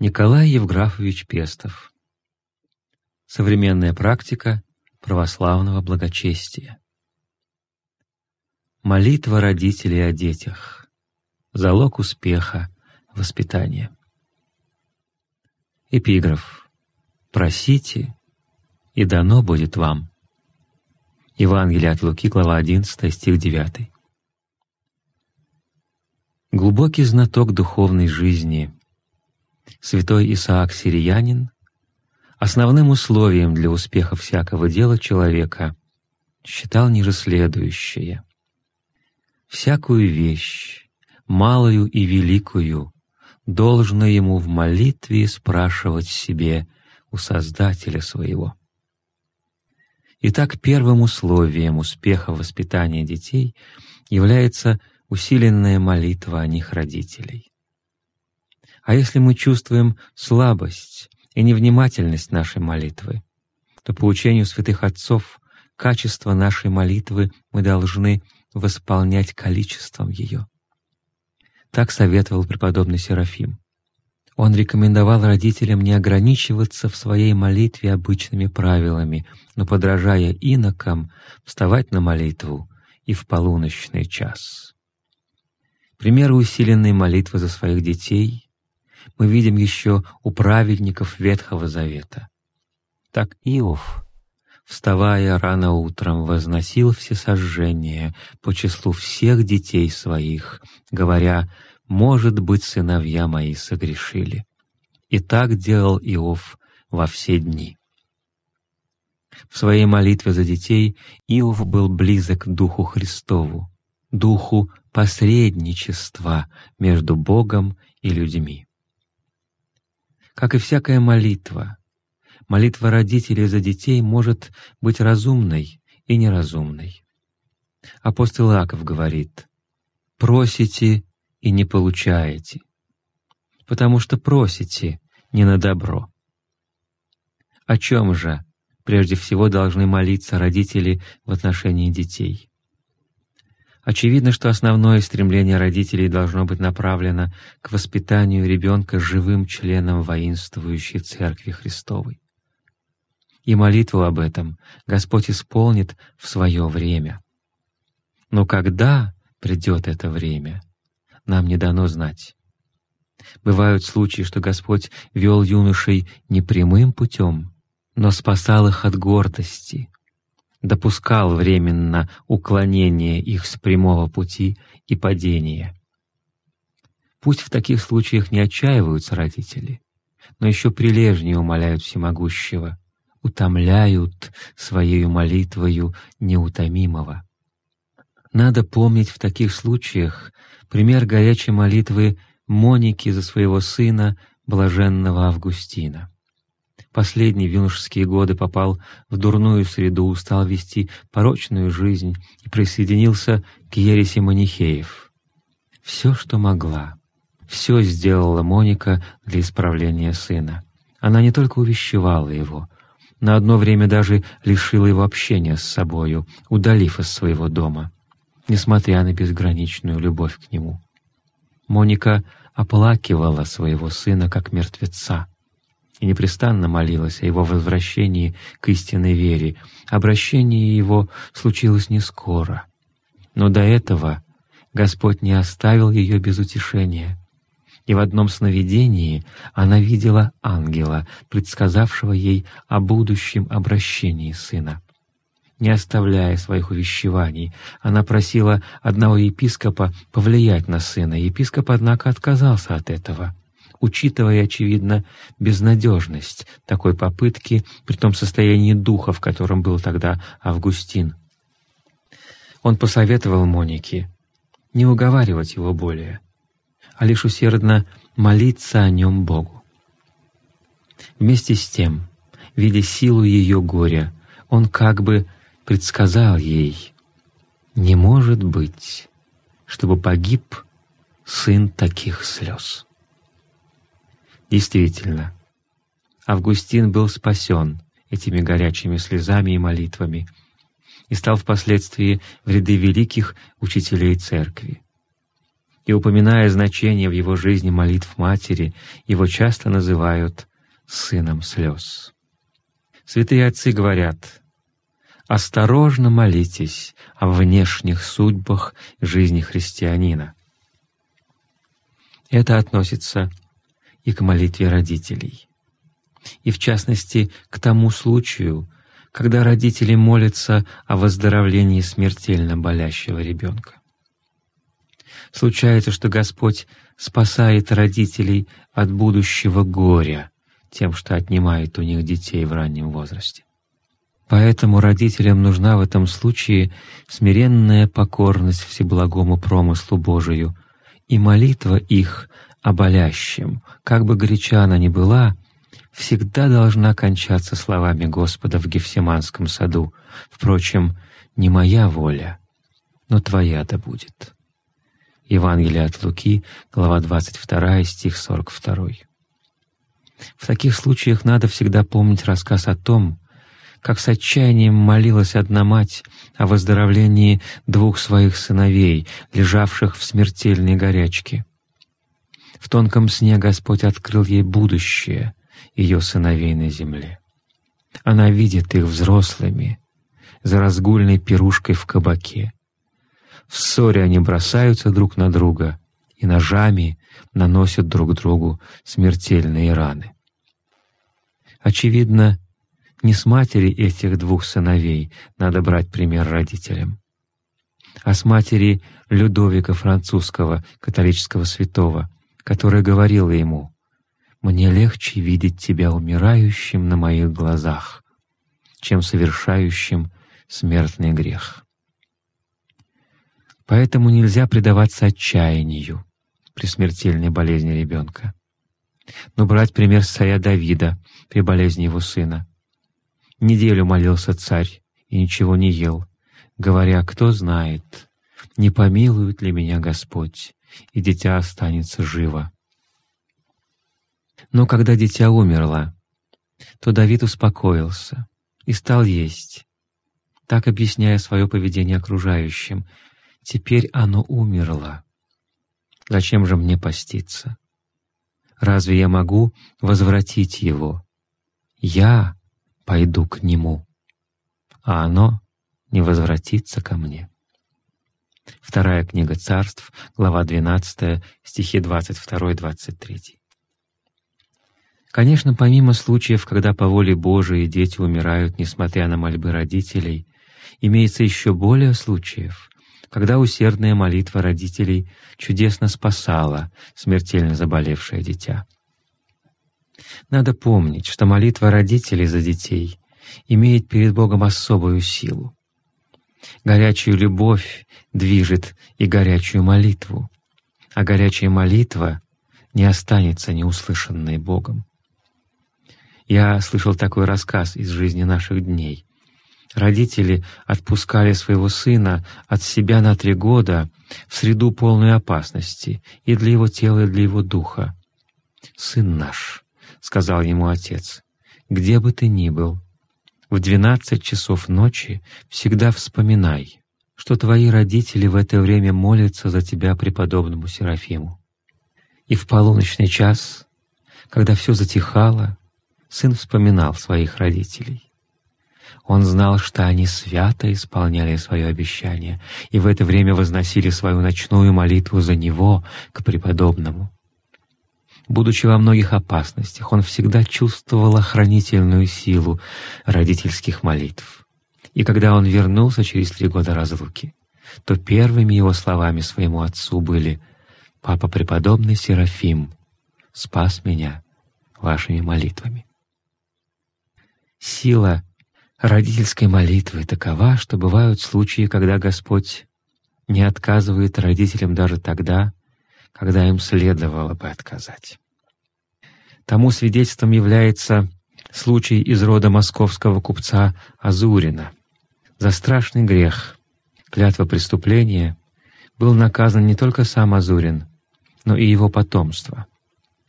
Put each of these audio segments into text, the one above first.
Николай Евграфович Пестов. Современная практика православного благочестия. Молитва родителей о детях. Залог успеха воспитания. Эпиграф. «Просите, и дано будет вам». Евангелие от Луки, глава 11, стих 9. Глубокий знаток духовной жизни, святой Исаак Сириянин, основным условием для успеха всякого дела человека считал ниже следующее. «Всякую вещь, малую и великую, должно ему в молитве спрашивать себе у Создателя своего». Итак, первым условием успеха воспитания детей является усиленная молитва о них родителей. А если мы чувствуем слабость и невнимательность нашей молитвы, то по учению святых отцов качество нашей молитвы мы должны восполнять количеством ее. Так советовал преподобный Серафим. Он рекомендовал родителям не ограничиваться в своей молитве обычными правилами, но, подражая инокам, вставать на молитву и в полуночный час. Примеры усиленной молитвы за своих детей мы видим еще у праведников Ветхого Завета. Так Иов, вставая рано утром, возносил все сожжения по числу всех детей своих, говоря может быть, сыновья мои согрешили. И так делал Иов во все дни. В своей молитве за детей Иов был близок к Духу Христову, Духу посредничества между Богом и людьми. Как и всякая молитва, молитва родителей за детей может быть разумной и неразумной. Апостол Иаков говорит, «Просите, и не получаете, потому что просите не на добро. О чем же прежде всего должны молиться родители в отношении детей? Очевидно, что основное стремление родителей должно быть направлено к воспитанию ребенка живым членом воинствующей Церкви Христовой. И молитву об этом Господь исполнит в свое время. Но когда придет это время — нам не дано знать. Бывают случаи, что Господь вел юношей не прямым путем, но спасал их от гордости, допускал временно уклонение их с прямого пути и падение. Пусть в таких случаях не отчаиваются родители, но еще прилежнее умоляют всемогущего, утомляют своей молитвою неутомимого. Надо помнить в таких случаях пример горячей молитвы Моники за своего сына, блаженного Августина. Последний в юношеские годы попал в дурную среду, стал вести порочную жизнь и присоединился к ереси манихеев. Все, что могла, все сделала Моника для исправления сына. Она не только увещевала его, на одно время даже лишила его общения с собою, удалив из своего дома несмотря на безграничную любовь к нему. Моника оплакивала своего сына как мертвеца и непрестанно молилась о его возвращении к истинной вере. Обращение его случилось не скоро, но до этого Господь не оставил ее без утешения. И в одном сновидении она видела ангела, предсказавшего ей о будущем обращении сына не оставляя своих увещеваний. Она просила одного епископа повлиять на сына. Епископ, однако, отказался от этого, учитывая, очевидно, безнадежность такой попытки при том состоянии духа, в котором был тогда Августин. Он посоветовал Монике не уговаривать его более, а лишь усердно молиться о нем Богу. Вместе с тем, видя силу ее горя, он как бы предсказал ей, «Не может быть, чтобы погиб сын таких слез». Действительно, Августин был спасен этими горячими слезами и молитвами и стал впоследствии в ряды великих учителей Церкви. и упоминая значение в его жизни молитв матери, его часто называют «сыном слез». Святые отцы говорят, «Осторожно молитесь о внешних судьбах жизни христианина». Это относится и к молитве родителей, и в частности к тому случаю, когда родители молятся о выздоровлении смертельно болящего ребенка. Случается, что Господь спасает родителей от будущего горя тем, что отнимает у них детей в раннем возрасте. Поэтому родителям нужна в этом случае смиренная покорность всеблагому промыслу Божию и молитва их о болящем, как бы горяча она ни была, всегда должна кончаться словами Господа в Гефсиманском саду. Впрочем, не моя воля, но Твоя да будет. Евангелие от Луки, глава 22, стих 42. В таких случаях надо всегда помнить рассказ о том, как с отчаянием молилась одна мать о выздоровлении двух своих сыновей, лежавших в смертельной горячке. В тонком сне Господь открыл ей будущее ее сыновей на земле. Она видит их взрослыми, за разгульной пирушкой в кабаке. В ссоре они бросаются друг на друга и ножами наносят друг другу смертельные раны. Очевидно, не с матери этих двух сыновей надо брать пример родителям, а с матери Людовика Французского, католического святого, которая говорила ему «Мне легче видеть тебя умирающим на моих глазах, чем совершающим смертный грех». Поэтому нельзя предаваться отчаянию при смертельной болезни ребенка. Но брать пример царя Давида при болезни его сына. Неделю молился царь и ничего не ел, говоря, «Кто знает, не помилует ли меня Господь, и дитя останется живо». Но когда дитя умерло, то Давид успокоился и стал есть, так объясняя свое поведение окружающим — Теперь оно умерло. Зачем же мне поститься? Разве я могу возвратить его? Я пойду к нему, а оно не возвратится ко мне. Вторая книга царств, глава 12, стихи 22-23. Конечно, помимо случаев, когда по воле Божией дети умирают, несмотря на мольбы родителей, имеется еще более случаев, когда усердная молитва родителей чудесно спасала смертельно заболевшее дитя. Надо помнить, что молитва родителей за детей имеет перед Богом особую силу. Горячую любовь движет и горячую молитву, а горячая молитва не останется неуслышанной Богом. Я слышал такой рассказ из жизни наших дней. Родители отпускали своего сына от себя на три года в среду полной опасности и для его тела, и для его духа. «Сын наш», — сказал ему отец, — «где бы ты ни был, в двенадцать часов ночи всегда вспоминай, что твои родители в это время молятся за тебя преподобному Серафиму. И в полуночный час, когда все затихало, сын вспоминал своих родителей. Он знал, что они свято исполняли свое обещание и в это время возносили свою ночную молитву за него к преподобному. Будучи во многих опасностях, он всегда чувствовал охранительную силу родительских молитв. И когда он вернулся через три года разлуки, то первыми его словами своему отцу были «Папа преподобный Серафим спас меня вашими молитвами». Сила родительской молитвы такова, что бывают случаи, когда Господь не отказывает родителям даже тогда, когда им следовало бы отказать. Тому свидетельством является случай из рода московского купца Азурина. За страшный грех, клятва преступления, был наказан не только сам Азурин, но и его потомство.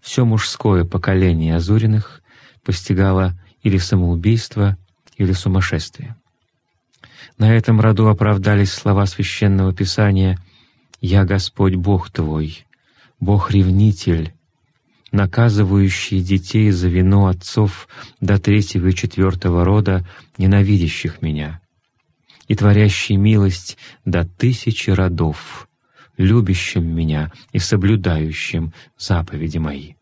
Все мужское поколение Азуриных постигало или самоубийство, или сумасшествие. На этом роду оправдались слова Священного Писания «Я Господь Бог твой, Бог-ревнитель, наказывающий детей за вину отцов до третьего и четвертого рода, ненавидящих Меня, и творящий милость до тысячи родов, любящим Меня и соблюдающим заповеди Мои».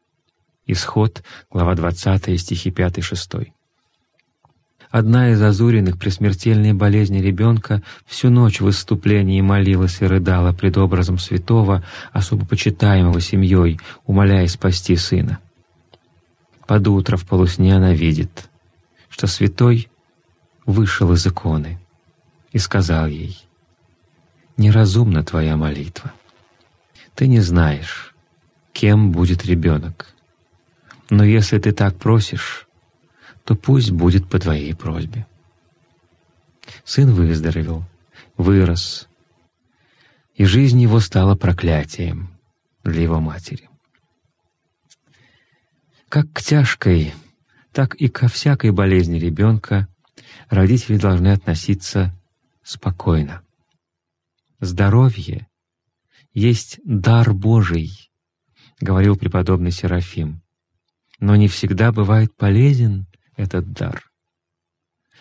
Исход, глава 20, стихи 5-6. Одна из озуренных при смертельной болезни ребенка всю ночь в выступлении молилась и рыдала пред образом святого, особо почитаемого семьей, умоляя спасти сына. Под утро в полусне она видит, что святой вышел из иконы и сказал ей, «Неразумна твоя молитва. Ты не знаешь, кем будет ребенок. Но если ты так просишь, то пусть будет по твоей просьбе. Сын выздоровел, вырос, и жизнь его стала проклятием для его матери. Как к тяжкой, так и ко всякой болезни ребенка родители должны относиться спокойно. Здоровье есть дар Божий, говорил преподобный Серафим но не всегда бывает полезен этот дар.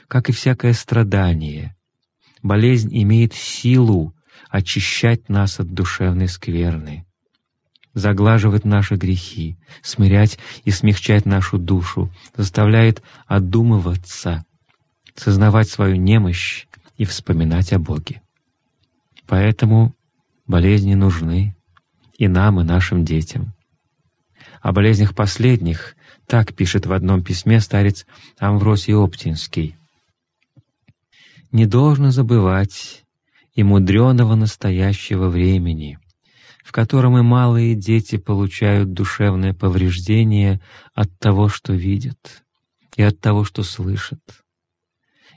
Как и всякое страдание, болезнь имеет силу очищать нас от душевной скверны, заглаживать наши грехи, смирять и смягчать нашу душу, заставляет одумываться, сознавать свою немощь и вспоминать о Боге. Поэтому болезни нужны и нам, и нашим детям. О болезнях последних так пишет в одном письме старец Амвросий Оптинский. «Не должно забывать и мудреного настоящего времени, в котором и малые дети получают душевное повреждение от того, что видят, и от того, что слышат.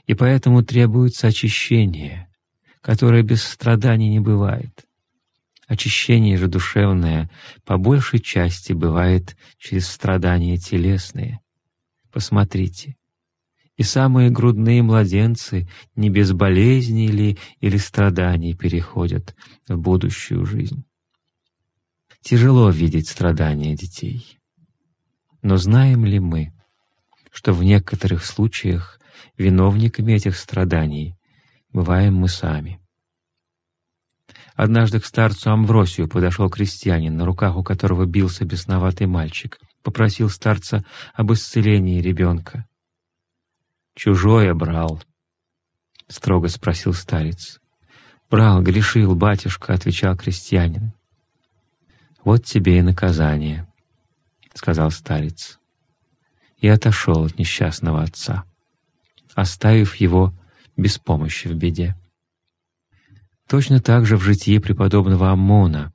И поэтому требуется очищение, которое без страданий не бывает. Очищение же душевное по большей части бывает через страдания телесные. Посмотрите, и самые грудные младенцы не без болезней ли или страданий переходят в будущую жизнь. Тяжело видеть страдания детей. Но знаем ли мы, что в некоторых случаях виновниками этих страданий бываем мы сами? Однажды к старцу Амвросию подошел крестьянин, на руках у которого бился бесноватый мальчик, попросил старца об исцелении ребенка. «Чужое брал», — строго спросил старец. «Брал, грешил, батюшка», — отвечал крестьянин. «Вот тебе и наказание», — сказал старец, и отошел от несчастного отца, оставив его без помощи в беде. Точно так же в житии преподобного Аммона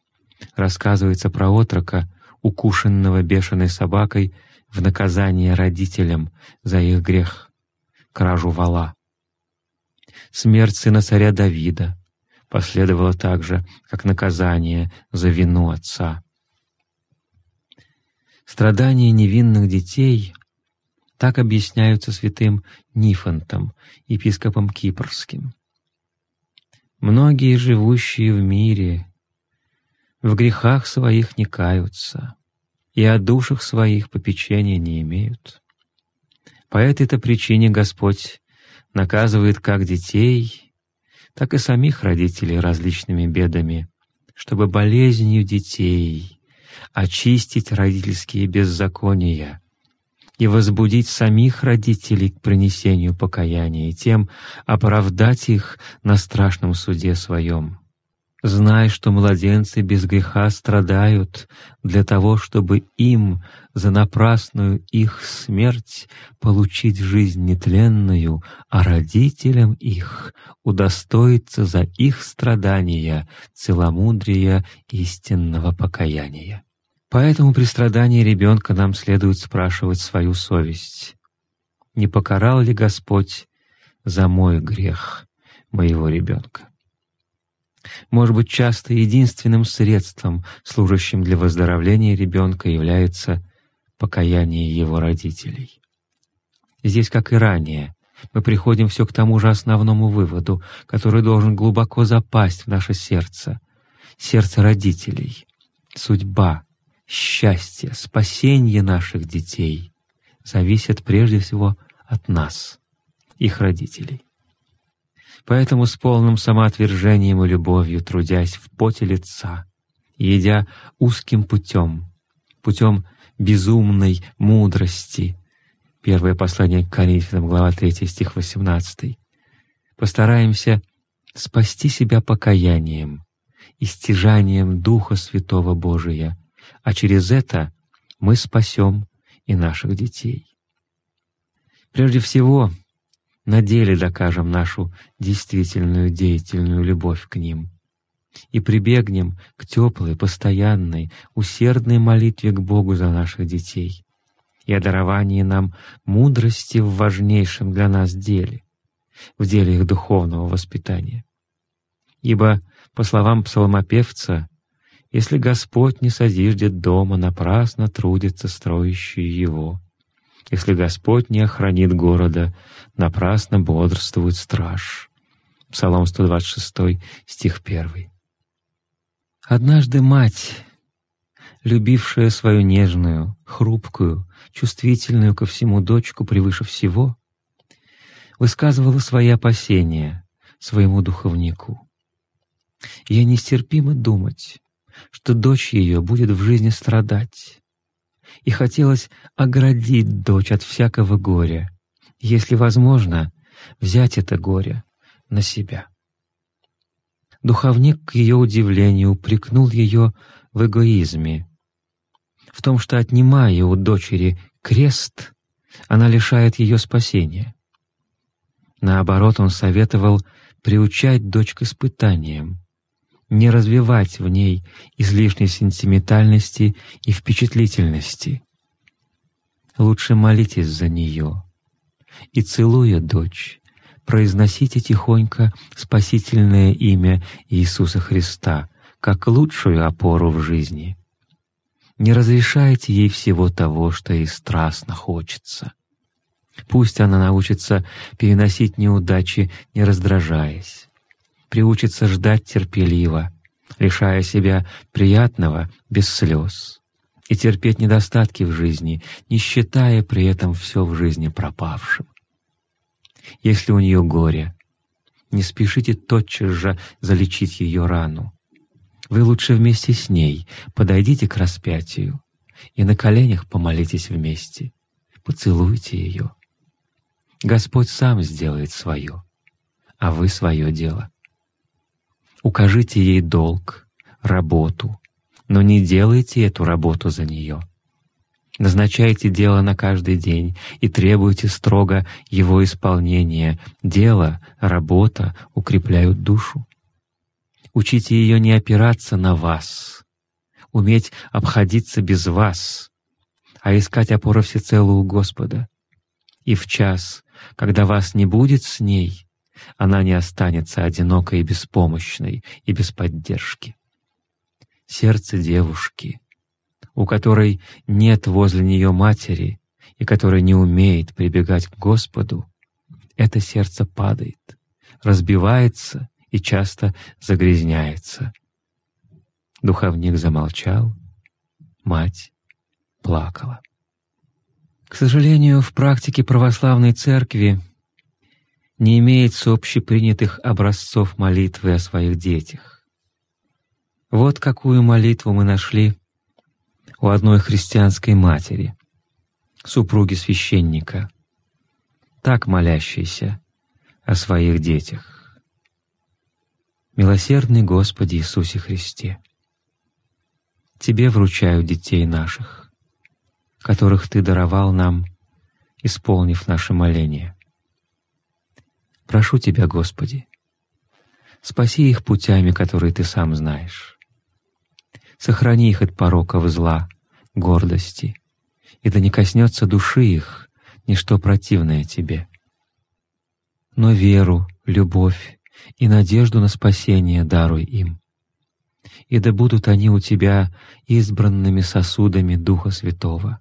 рассказывается про отрока, укушенного бешеной собакой в наказание родителям за их грех — кражу вала. Смерть сына царя Давида последовала также как наказание за вину отца. Страдания невинных детей так объясняются святым Нифонтом, епископом Кипрским. Многие, живущие в мире, в грехах своих не каются и о душах своих попечения не имеют. По этой-то причине Господь наказывает как детей, так и самих родителей различными бедами, чтобы болезнью детей очистить родительские беззакония — и возбудить самих родителей к принесению покаяния и тем оправдать их на страшном суде своем. Знай, что младенцы без греха страдают для того, чтобы им за напрасную их смерть получить жизнь нетленную, а родителям их удостоиться за их страдания целомудрия истинного покаяния. Поэтому при страдании ребенка нам следует спрашивать свою совесть. Не покарал ли Господь за мой грех моего ребенка? Может быть, часто единственным средством, служащим для выздоровления ребенка, является покаяние его родителей. Здесь, как и ранее, мы приходим все к тому же основному выводу, который должен глубоко запасть в наше сердце. сердце родителей, судьба, счастье, спасение наших детей зависят прежде всего от нас, их родителей. Поэтому с полным самоотвержением и любовью, трудясь в поте лица, едя узким путем, путем безумной мудрости, первое послание к Коринфянам, глава 3, стих 18, постараемся спасти себя покаянием и стяжанием Духа Святого Божия, а через это мы спасем и наших детей. Прежде всего, на деле докажем нашу действительную деятельную любовь к ним и прибегнем к теплой, постоянной, усердной молитве к Богу за наших детей и о даровании нам мудрости в важнейшем для нас деле, в деле их духовного воспитания. Ибо, по словам псалмопевца, если Господь не созиждет дома, напрасно трудится строящий его. Если Господь не охранит города, напрасно бодрствует страж. Псалом 126, стих 1. Однажды мать, любившая свою нежную, хрупкую, чувствительную ко всему дочку превыше всего, высказывала свои опасения своему духовнику. Ей нестерпимо думать, что дочь ее будет в жизни страдать, и хотелось оградить дочь от всякого горя, если возможно, взять это горе на себя. Духовник, к ее удивлению, упрекнул ее в эгоизме, в том, что, отнимая у дочери крест, она лишает ее спасения. Наоборот, он советовал приучать дочь к испытаниям, не развивать в ней излишней сентиментальности и впечатлительности. Лучше молитесь за нее и, целуя дочь, произносите тихонько спасительное имя Иисуса Христа как лучшую опору в жизни. Не разрешайте ей всего того, что ей страстно хочется. Пусть она научится переносить неудачи, не раздражаясь приучится ждать терпеливо, лишая себя приятного без слез, и терпеть недостатки в жизни, не считая при этом все в жизни пропавшим. Если у нее горе, не спешите тотчас же залечить ее рану. Вы лучше вместе с ней подойдите к распятию и на коленях помолитесь вместе, поцелуйте ее. Господь сам сделает свое, а вы свое дело. Укажите ей долг, работу, но не делайте эту работу за нее. Назначайте дело на каждый день и требуйте строго его исполнения. Дело, работа укрепляют душу. Учите ее не опираться на вас, уметь обходиться без вас, а искать опору всецело Господа. И в час, когда вас не будет с ней, она не останется одинокой и беспомощной и без поддержки. Сердце девушки, у которой нет возле нее матери и которая не умеет прибегать к Господу, это сердце падает, разбивается и часто загрязняется. Духовник замолчал, мать плакала. К сожалению, в практике православной церкви не имеется общепринятых образцов молитвы о своих детях. Вот какую молитву мы нашли у одной христианской матери, супруги священника, так молящейся о своих детях. «Милосердный Господи Иисусе Христе, Тебе вручаю детей наших, которых Ты даровал нам, исполнив наше моление. Прошу Тебя, Господи, спаси их путями, которые Ты сам знаешь. Сохрани их от пороков зла, гордости, и да не коснется души их ничто противное Тебе. Но веру, любовь и надежду на спасение даруй им. И да будут они у Тебя избранными сосудами Духа Святого,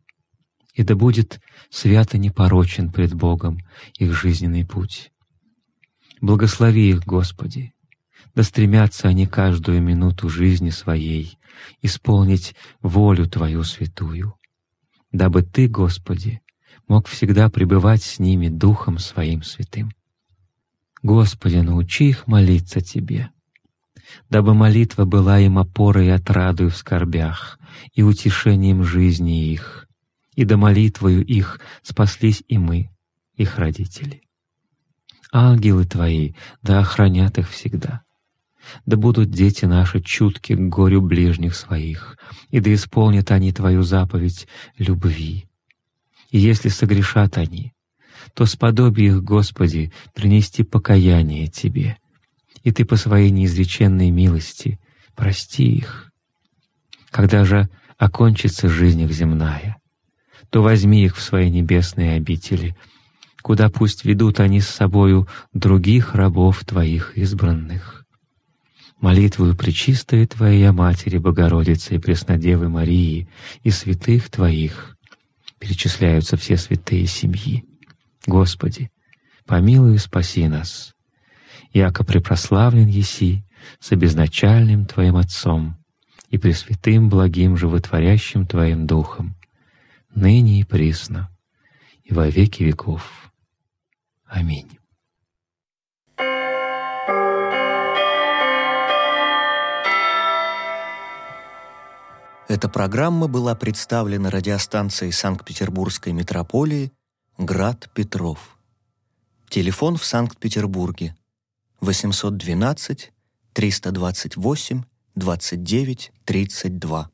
и да будет свято непорочен пред Богом их жизненный путь. Благослови их, Господи, Да стремятся они каждую минуту жизни своей исполнить волю Твою святую, дабы Ты, Господи, мог всегда пребывать с ними Духом Своим святым. Господи, научи их молиться Тебе, дабы молитва была им опорой и отрадою в скорбях и утешением жизни их, и до молитвою их спаслись и мы, их родители. Ангелы Твои да охранят их всегда. Да будут дети наши чутки к горю ближних своих, и да исполнят они Твою заповедь любви. И если согрешат они, то сподоби их, Господи, принести покаяние Тебе, и Ты по Своей неизреченной милости прости их. Когда же окончится жизнь их земная, то возьми их в Свои небесные обители, куда пусть ведут они с собою других рабов Твоих избранных. Молитвою Пречистой Твоей Матери Богородицы и Преснодевы Марии и святых Твоих перечисляются все святые семьи. Господи, помилуй и спаси нас, яко препрославлен еси с обезначальным Твоим Отцом и Пресвятым благим животворящим Твоим Духом, ныне и присно, и во веки веков. Аминь. Эта программа была представлена радиостанцией Санкт-Петербургской метрополии Град Петров. Телефон в Санкт-Петербурге 812 328 29 32.